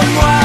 someone